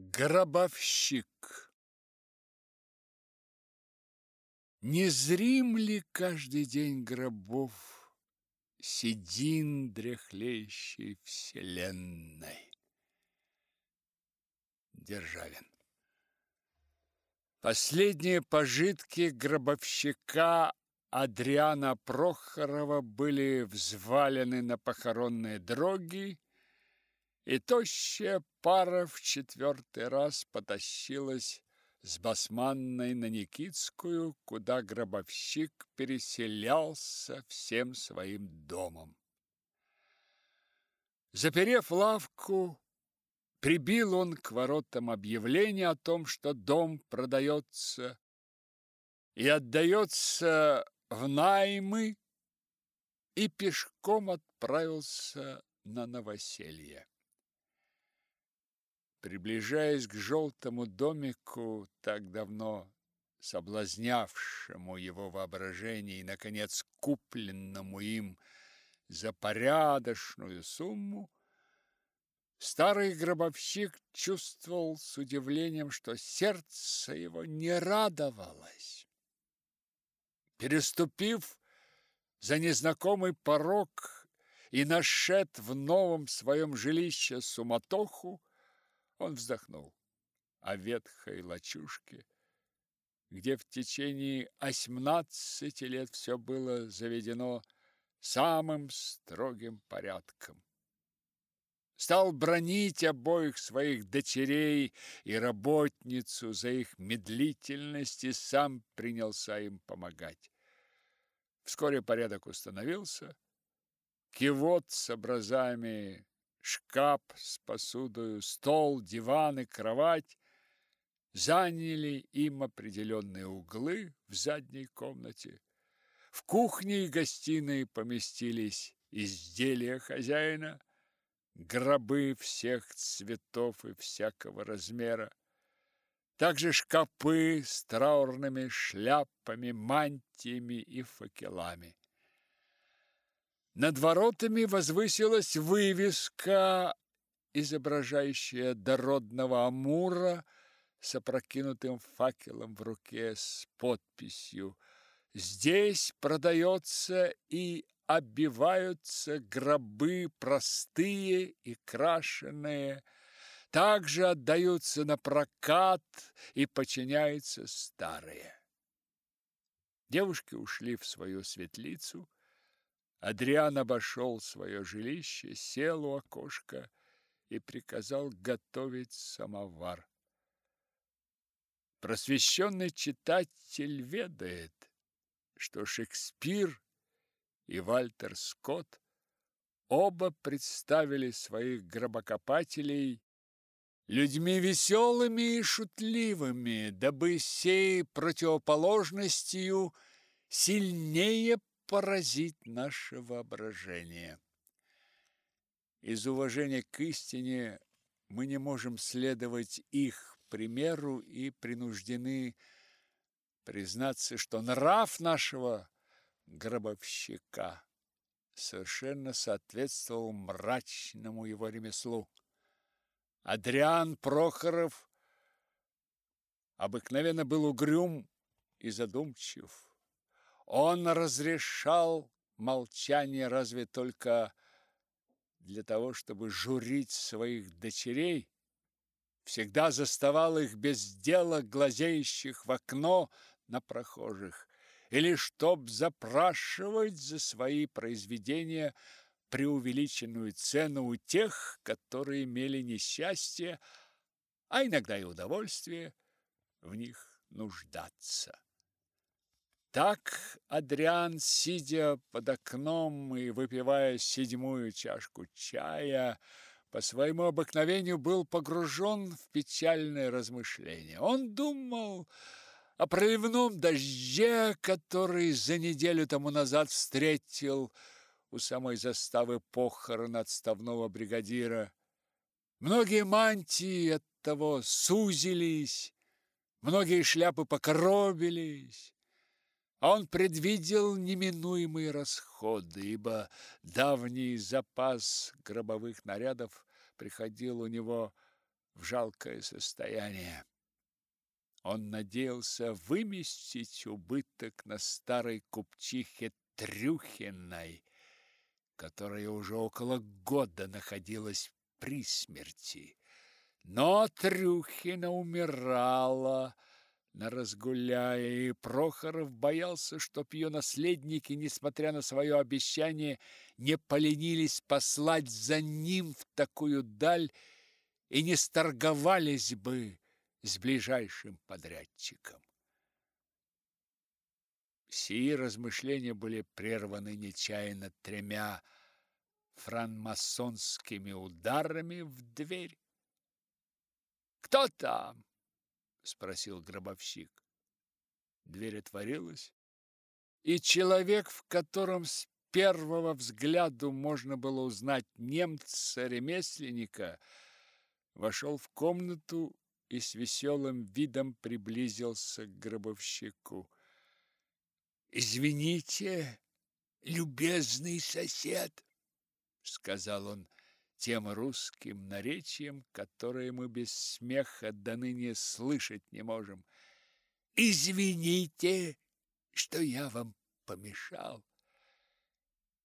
Гробовщик Незрим ли каждый день гробов Седин дряхлеющей вселенной? Державин Последние пожитки гробовщика Адриана Прохорова были взвалены на похоронные дроги и тощая пара в четвертый раз потащилась с Басманной на Никитскую, куда гробовщик переселялся всем своим домом. Заперев лавку, прибил он к воротам объявление о том, что дом продается и отдается в наймы, и пешком отправился на новоселье. Приближаясь к желтому домику, так давно соблазнявшему его воображение и, наконец, купленному им за порядочную сумму, старый гробовщик чувствовал с удивлением, что сердце его не радовалось. Переступив за незнакомый порог и нашед в новом своем жилище суматоху, он вздохнул о ветхой лачушке, где в течение осьмнадцати лет все было заведено самым строгим порядком. Стал бронить обоих своих дочерей и работницу за их медлительность и сам принялся им помогать. Вскоре порядок установился. Кивот с образами шкаф с посудою, стол, диван и кровать заняли им определенные углы в задней комнате. В кухне и гостиной поместились изделия хозяина, гробы всех цветов и всякого размера, также шкапы с траурными шляпами, мантиями и факелами. Над воротами возвысилась вывеска, изображающая дородного амура с опрокинутым факелом в руке с подписью «Здесь продается и обиваются гробы простые и крашеные, также отдаются на прокат и подчиняются старые». Девушки ушли в свою светлицу, Адриан обошел свое жилище, сел у окошка и приказал готовить самовар. Просвещенный читатель ведает, что Шекспир и Вальтер Скотт оба представили своих гробокопателей людьми веселыми и шутливыми, дабы сей противоположностью сильнее поразить наше воображение. Из уважения к истине мы не можем следовать их примеру и принуждены признаться, что нрав нашего гробовщика совершенно соответствовал мрачному его ремеслу. Адриан Прохоров обыкновенно был угрюм и задумчив. Он разрешал молчание разве только для того, чтобы журить своих дочерей, всегда заставал их без дела, глазеющих в окно на прохожих, или чтоб запрашивать за свои произведения преувеличенную цену у тех, которые имели несчастье, а иногда и удовольствие в них нуждаться. Так Адриан, сидя под окном и выпивая седьмую чашку чая, по своему обыкновению был погружен в печальное размышление. Он думал о проливном дожде, который за неделю тому назад встретил у самой заставы похорон отставного бригадира. Многие мантии от того сузились, многие шляпы покоробились. Он предвидел неминуемые расходы, ибо давний запас гробовых нарядов приходил у него в жалкое состояние. Он надеялся выместить убыток на старой купчихе Трюхиной, которая уже около года находилась при смерти. Но Трюхина умирала на разгуляе, и Прохоров боялся, чтоб ее наследники, несмотря на свое обещание, не поленились послать за ним в такую даль и не сторговались бы с ближайшим подрядчиком. Сии размышления были прерваны нечаянно тремя франмасонскими ударами в дверь. «Кто там?» — спросил гробовщик. Дверь отворилась, и человек, в котором с первого взгляду можно было узнать немца-ремесленника, вошел в комнату и с веселым видом приблизился к гробовщику. «Извините, любезный сосед!» — сказал он тем русским наречием, которое мы без смеха до ныне слышать не можем. «Извините, что я вам помешал.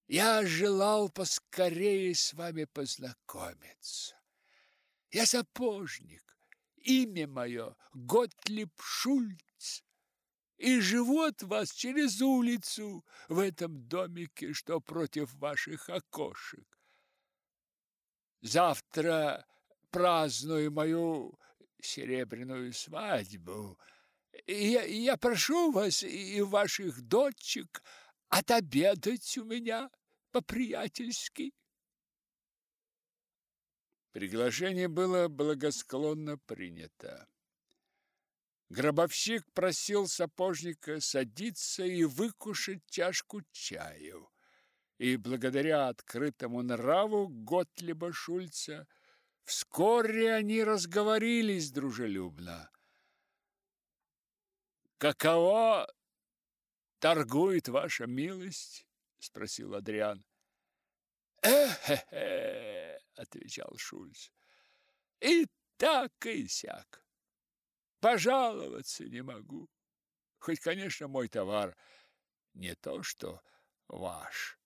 Я желал поскорее с вами познакомиться. Я сапожник, имя мое Готлиб Шульц, и живу от вас через улицу в этом домике, что против ваших окошек. Завтра праздную мою серебряную свадьбу. Я, я прошу вас и ваших дочек отобедать у меня по-приятельски. Приглашение было благосклонно принято. Гробовщик просил сапожника садиться и выкушать чашку чаю и благодаря открытому нраву Готлиба Шульца вскоре они разговорились дружелюбно. «Каково торгует ваша милость?» – спросил Адриан. «Э-хе-хе!» – отвечал Шульц. «И так, и сяк. Пожаловаться не могу. Хоть, конечно, мой товар не то, что ваш».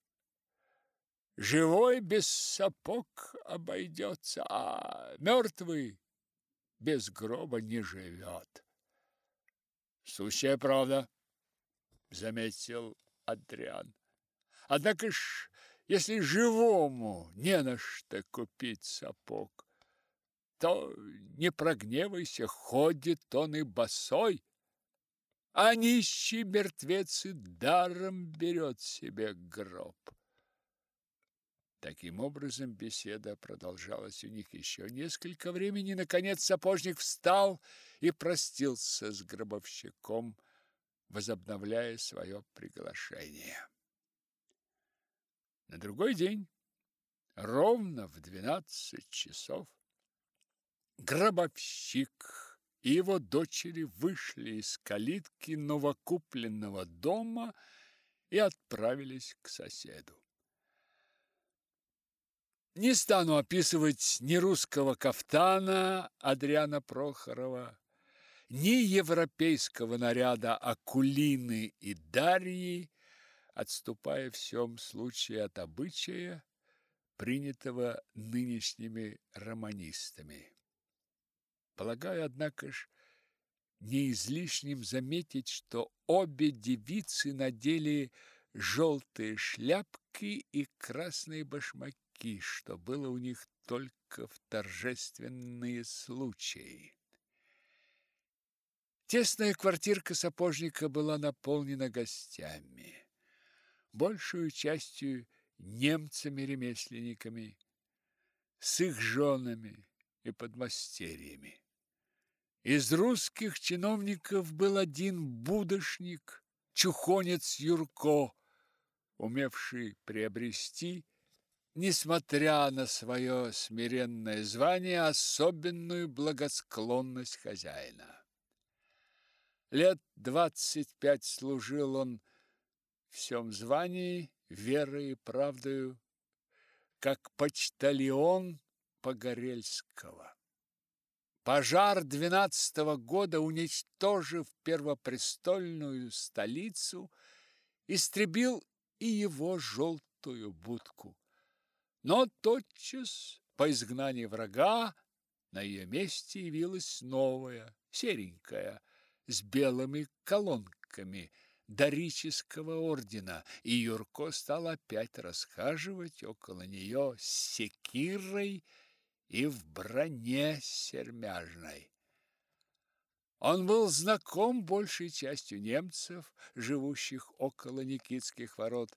Живой без сапог обойдется, а мертвый без гроба не живет. Сущая правда, заметил Адриан. Однако ж, если живому не на что купить сапог, то не прогневайся, ходит он и босой, а нищий мертвец и даром берет себе гроб. Таким образом, беседа продолжалась у них еще несколько времени. Наконец сапожник встал и простился с гробовщиком, возобновляя свое приглашение. На другой день, ровно в двенадцать часов, гробовщик и его дочери вышли из калитки новокупленного дома и отправились к соседу. Не стану описывать ни русского кафтана Адриана Прохорова, ни европейского наряда Акулины и Дарьи, отступая в всем случае от обычая, принятого нынешними романистами. Полагаю, однако ж, не излишним заметить, что обе девицы надели желтые шляпки и красные башмаки носки, что было у них только в торжественные случаи. Тесная квартирка сапожника была наполнена гостями, большую частью немцами-ремесленниками, с их женами и подмастерьями. Из русских чиновников был один будошник, чухонец Юрко, умевший приобрести несмотря на свое смиренное звание, особенную благосклонность хозяина. Лет двадцать пять служил он в всем звании, верой и правдою, как почтальон Погорельского. Пожар двенадцатого года, уничтожив первопрестольную столицу, истребил и его желтую будку. Но тотчас, по изгнании врага, на ее месте явилась новая, серенькая, с белыми колонками дорического ордена, и Юрко стал опять расхаживать около нее с секирой и в броне сермяжной. Он был знаком большей частью немцев, живущих около Никитских ворот.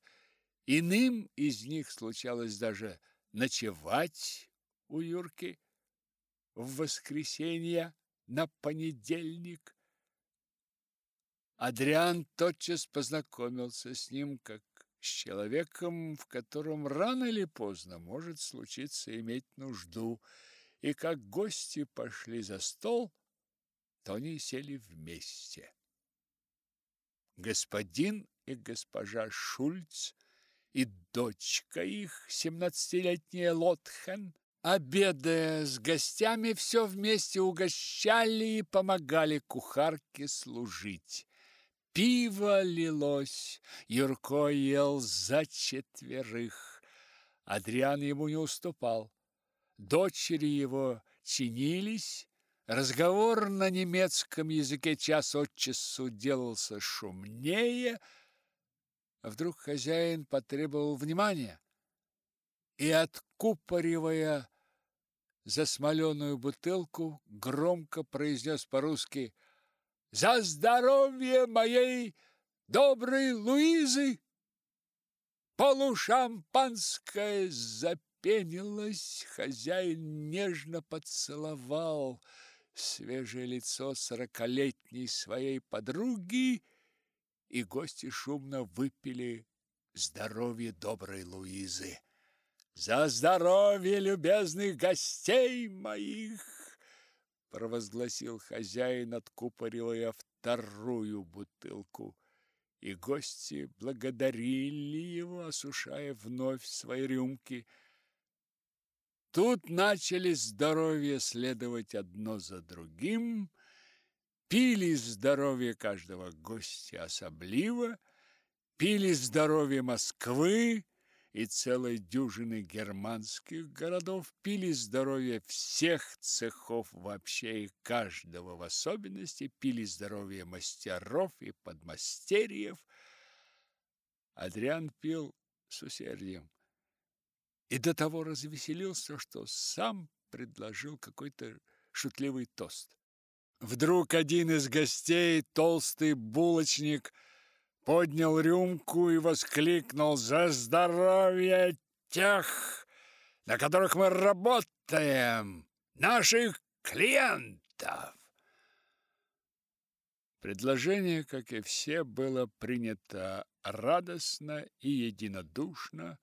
Иным из них случалось даже ночевать у Юрки в воскресенье на понедельник. Адриан тотчас познакомился с ним как с человеком, в котором рано или поздно может случиться иметь нужду, и как гости пошли за стол, то они сели вместе. Господин и госпожа Шульц и дочка их, семнадцатилетняя Лотхен, обедая с гостями, все вместе угощали и помогали кухарке служить. Пиво лилось, Юрко ел за четверых. Адриан ему не уступал. Дочери его чинились, разговор на немецком языке час от часу делался шумнее, а вдруг хозяин потребовал внимания и, откупоривая засмоленную бутылку, громко произнес по-русски – за здоровье моей доброй Луизы! Полушампанское запенилось, хозяин нежно поцеловал свежее лицо сорокалетней своей подруги, и гости шумно выпили здоровье доброй Луизы. За здоровье любезных гостей моих! провозгласил хозяин, откупоривая вторую бутылку. И гости благодарили его, осушая вновь свои рюмки. Тут начали здоровье следовать одно за другим, пили здоровье каждого гостя особливо, пили здоровье Москвы, и целой дюжины германских городов пили здоровье всех цехов вообще и каждого в особенности, пили здоровье мастеров и подмастерьев. Адриан пил с усердием и до того развеселился, что сам предложил какой-то шутливый тост. Вдруг один из гостей, толстый булочник, поднял рюмку и воскликнул «За здоровье тех, на которых мы работаем, наших клиентов!» Предложение, как и все, было принято радостно и единодушно.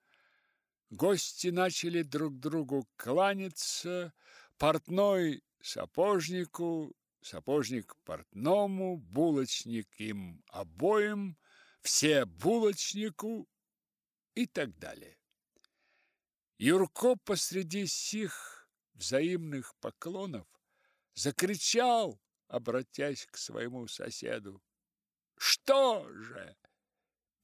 Гости начали друг другу кланяться, портной сапожнику, сапожник портному, булочник им обоим – все булочнику и так далее. Юрко посреди сих взаимных поклонов закричал, обратясь к своему соседу. «Что же?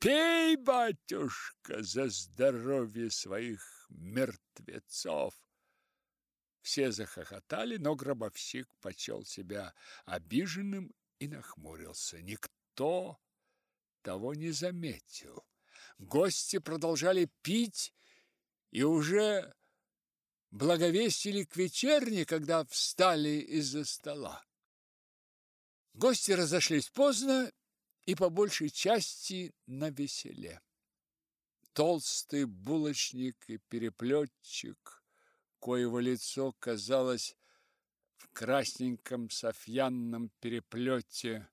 Пей, батюшка, за здоровье своих мертвецов!» Все захохотали, но гробовщик почел себя обиженным и нахмурился. Никто того не заметил. Гости продолжали пить и уже благовестили к вечерне, когда встали из-за стола. Гости разошлись поздно и по большей части на веселе. Толстый булочник и переплетчик, коего лицо казалось в красненьком софьянном переплете,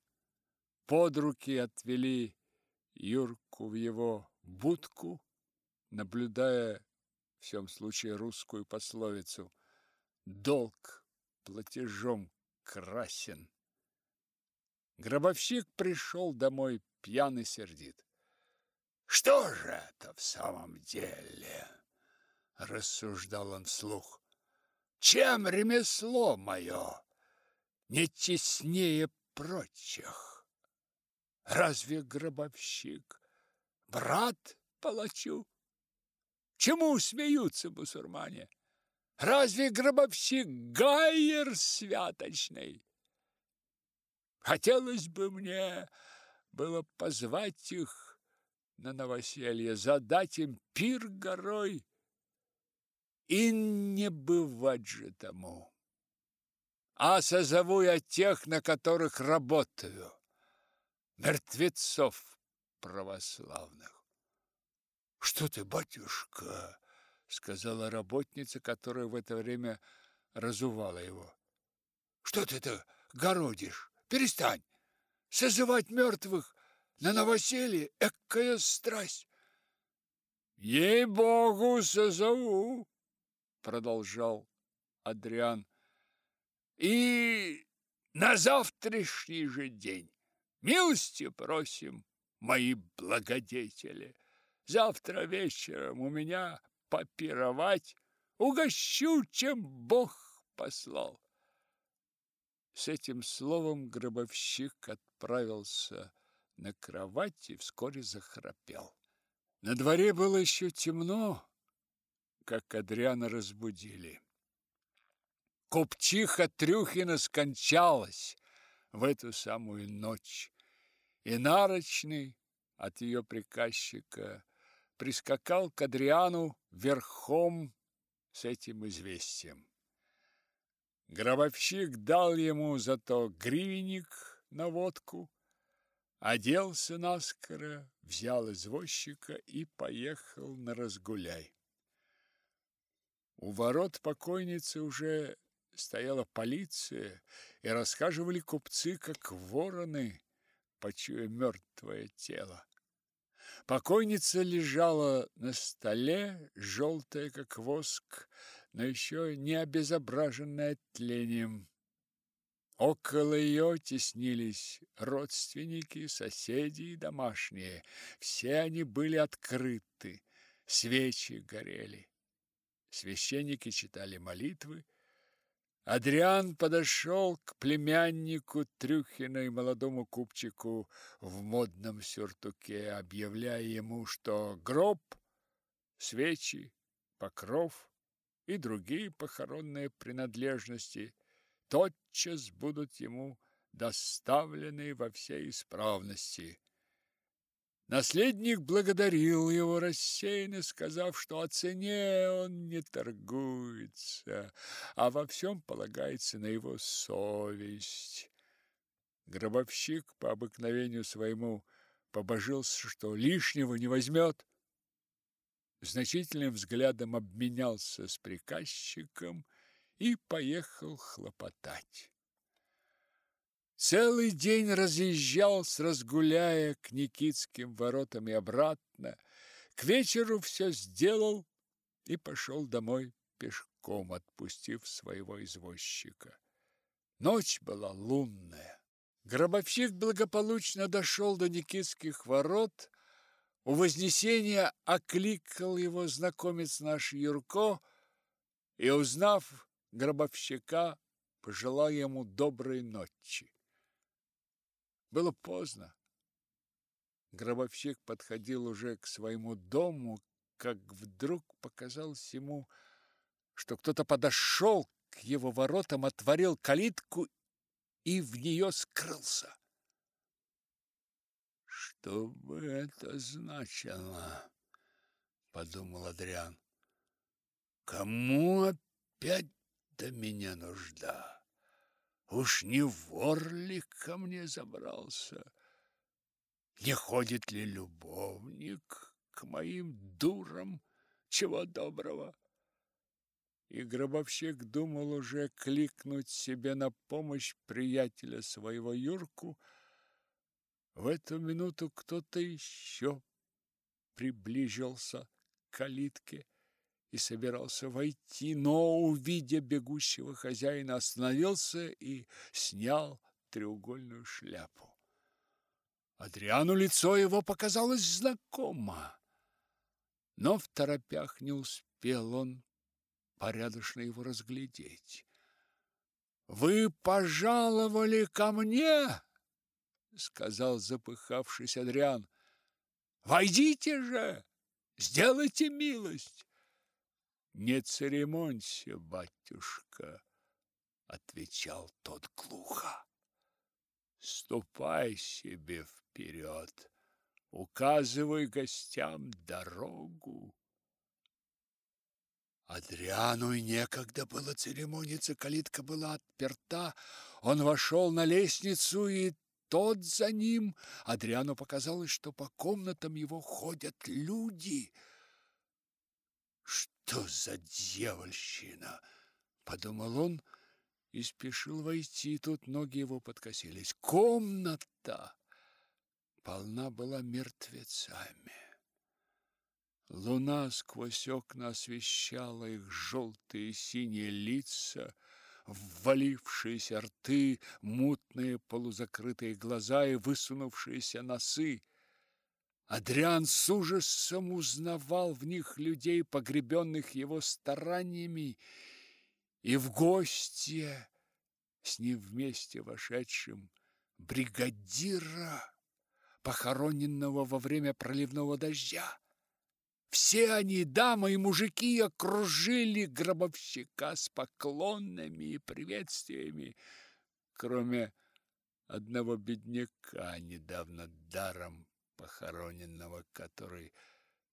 под руки отвели Юрку в его будку, наблюдая в всем случае русскую пословицу «Долг платежом красен». Гробовщик пришел домой пьяный сердит. «Что же это в самом деле?» – рассуждал он вслух. «Чем ремесло мое не честнее прочих. Разве гробовщик брат палачу? Чему смеются мусульмане? Разве гробовщик гайер святочный? Хотелось бы мне было позвать их на новоселье, задать им пир горой, и не бывать же тому. А созову я тех, на которых работаю, мертвецов православных. Что ты, батюшка, сказала работница, которая в это время разувала его. Что ты это городишь? Перестань. Созывать мертвых на новоселье – экая страсть. Ей-богу, созову, продолжал Адриан. И на завтрашний же день милости просим, мои благодетели. Завтра вечером у меня попировать, угощу, чем Бог послал. С этим словом гробовщик отправился на кровать и вскоре захрапел. На дворе было еще темно, как Адриана разбудили. Купчиха Трюхина скончалась в эту самую ночь, и Нарочный от ее приказчика прискакал к Адриану верхом с этим известием. Гробовщик дал ему зато гривенник на водку, оделся наскоро, взял извозчика и поехал на разгуляй. У ворот покойницы уже стояла полиция, и расхаживали купцы, как вороны, почуя мертвое тело. Покойница лежала на столе, желтая, как воск, но еще не обезображенная тлением. Около ее теснились родственники, соседи и домашние. Все они были открыты, свечи горели. Священники читали молитвы, Адриан подошел к племяннику Трюхина и молодому купчику в модном сюртуке, объявляя ему, что гроб, свечи, покров и другие похоронные принадлежности тотчас будут ему доставлены во всей исправности. Наследник благодарил его рассеянно, сказав, что о цене он не торгуется, а во всем полагается на его совесть. Гробовщик по обыкновению своему побожился, что лишнего не возьмет. Значительным взглядом обменялся с приказчиком и поехал хлопотать. Целый день разъезжал с разгуляя к Никитским воротам и обратно. К вечеру все сделал и пошел домой пешком, отпустив своего извозчика. Ночь была лунная. Гробовщик благополучно дошел до Никитских ворот. У Вознесения окликал его знакомец наш Юрко и, узнав гробовщика, пожелал ему доброй ночи. Было поздно. Гробовщик подходил уже к своему дому, как вдруг показалось ему, что кто-то подошел к его воротам, отворил калитку и в нее скрылся. Что бы это значило? подумал Адриан. Кому опять до меня нужда? Уж не вор ли ко мне забрался? Не ходит ли любовник к моим дурам? Чего доброго? И гробовщик думал уже кликнуть себе на помощь приятеля своего Юрку. В эту минуту кто-то еще приближился к калитке и собирался войти, но, увидя бегущего хозяина, остановился и снял треугольную шляпу. Адриану лицо его показалось знакомо, но в торопях не успел он порядочно его разглядеть. Вы пожаловали ко мне, сказал запыхавшись Адриан. Войдите же, сделайте милость. Не церемонься, батюшка, отвечал тот глухо. Ступай себе вперед, указывай гостям дорогу. Адриану и некогда было церемониться, калитка была отперта. Он вошел на лестницу, и тот за ним. Адриану показалось, что по комнатам его ходят люди. «Что за дьявольщина?» — подумал он и спешил войти. Тут ноги его подкосились. Комната полна была мертвецами. Луна сквозь окна освещала их желтые и синие лица, ввалившиеся рты, мутные полузакрытые глаза и высунувшиеся носы. Адриан с ужасом узнавал в них людей, погребенных его стараниями, и в гостье с ним вместе вошедшим бригадира, похороненного во время проливного дождя. Все они, дамы и мужики, окружили гробовщика с поклонами и приветствиями, кроме одного бедняка, недавно даром похороненного, который,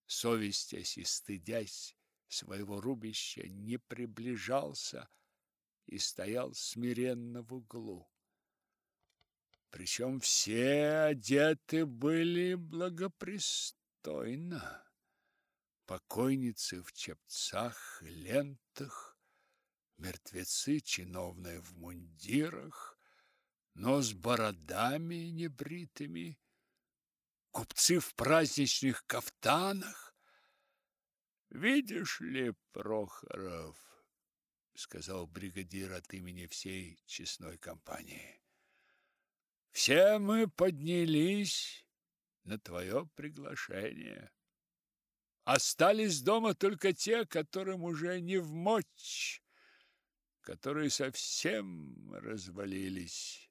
совестясь и стыдясь своего рубища, не приближался и стоял смиренно в углу. Причем все одеты были благопристойно покойницы в чепцах лентах, мертвецы чиновные в мундирах, но с бородами небритыми, купцы в праздничных кафтанах. Видишь ли, Прохоров, сказал бригадир от имени всей честной компании. Все мы поднялись на твое приглашение. Остались дома только те, которым уже не в мочь, которые совсем развалились.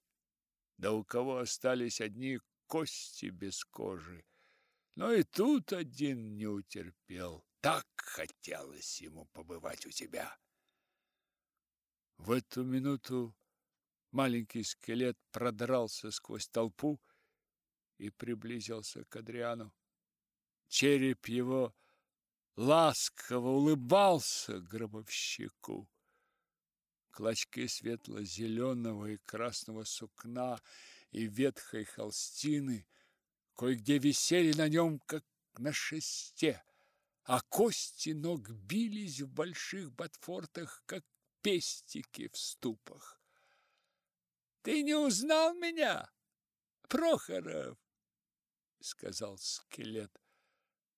Да у кого остались одни кости без кожи. Но и тут один не утерпел. Так хотелось ему побывать у тебя. В эту минуту маленький скелет продрался сквозь толпу и приблизился к Адриану. Череп его ласково улыбался гробовщику. Клочки светло-зеленого и красного сукна и ветхой холстины кое-где висели на нем, как на шесте, а кости ног бились в больших ботфортах, как пестики в ступах. «Ты не узнал меня, Прохоров?» — сказал скелет.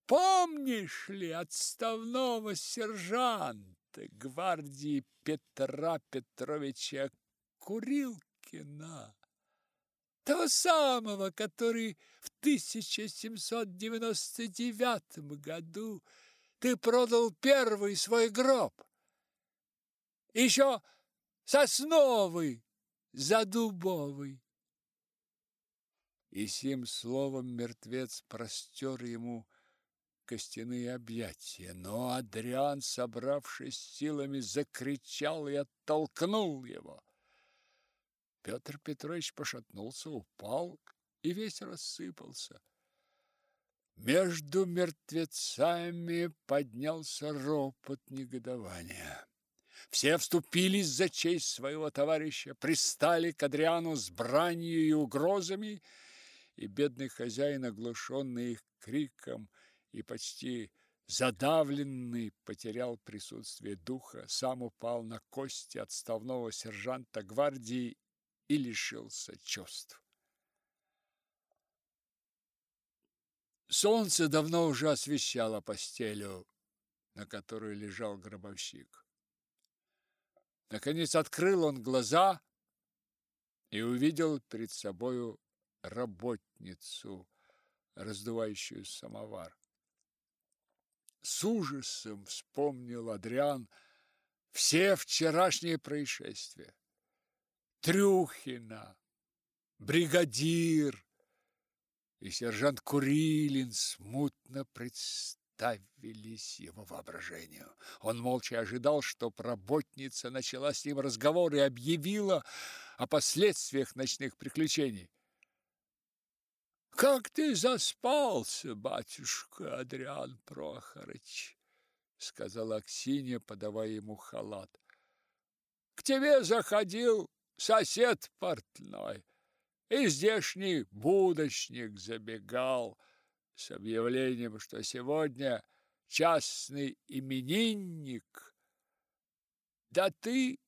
Помнишь ли отставного сержанта гвардии Петра Петровича Курилкина? Того самого, который в 1799 году ты продал первый свой гроб. Еще сосновый за дубовый. И сим словом мертвец простер ему костяные объятия, но Адриан, собравшись силами, закричал и оттолкнул его. Петр Петрович пошатнулся, упал и весь рассыпался. Между мертвецами поднялся ропот негодования. Все вступились за честь своего товарища, пристали к Адриану с бранью и угрозами, и бедный хозяин, оглушенный их криком, и почти задавленный потерял присутствие духа, сам упал на кости отставного сержанта гвардии и лишился чувств. Солнце давно уже освещало постелю, на которой лежал гробовщик. Наконец открыл он глаза и увидел перед собою работницу, раздувающую самовар. С ужасом вспомнил Адриан все вчерашние происшествия. Трюхина, бригадир и сержант Курилин смутно представились его воображению. Он молча ожидал, чтоб работница начала с ним разговор и объявила о последствиях ночных приключений. «Как ты заспался, батюшка Адриан Прохорыч!» сказала Аксинья, подавая ему халат. «К тебе заходил сосед портной, и здешний будочник забегал с объявлением, что сегодня частный именинник. Да ты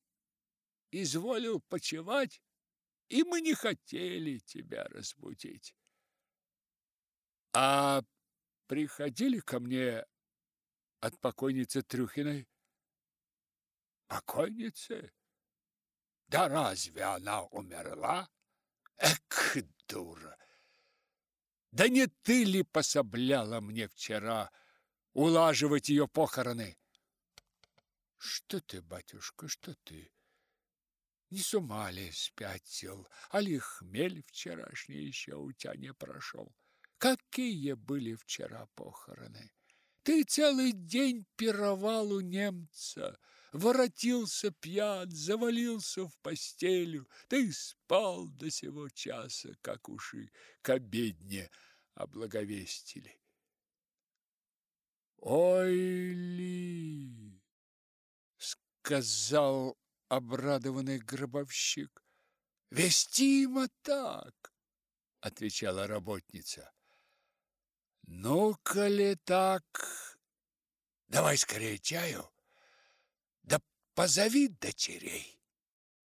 изволил почевать, и мы не хотели тебя разбудить. А приходили ко мне от покойницы Трюхиной? Покойницы? Да разве она умерла? Эк, дура! Да не ты ли пособляла мне вчера улаживать ее похороны? Что ты, батюшка, что ты? Не с ума ли спятил, а ли хмель вчерашний еще у тебя не прошел? Какие были вчера похороны? Ты целый день пировал у немца, воротился пьян, завалился в постелю. Ты спал до сего часа, как уши к обедне облаговестили. Ой ли, сказал обрадованный гробовщик. Вестимо так, отвечала работница. Ну, коли так, давай скорее чаю, да позови дочерей.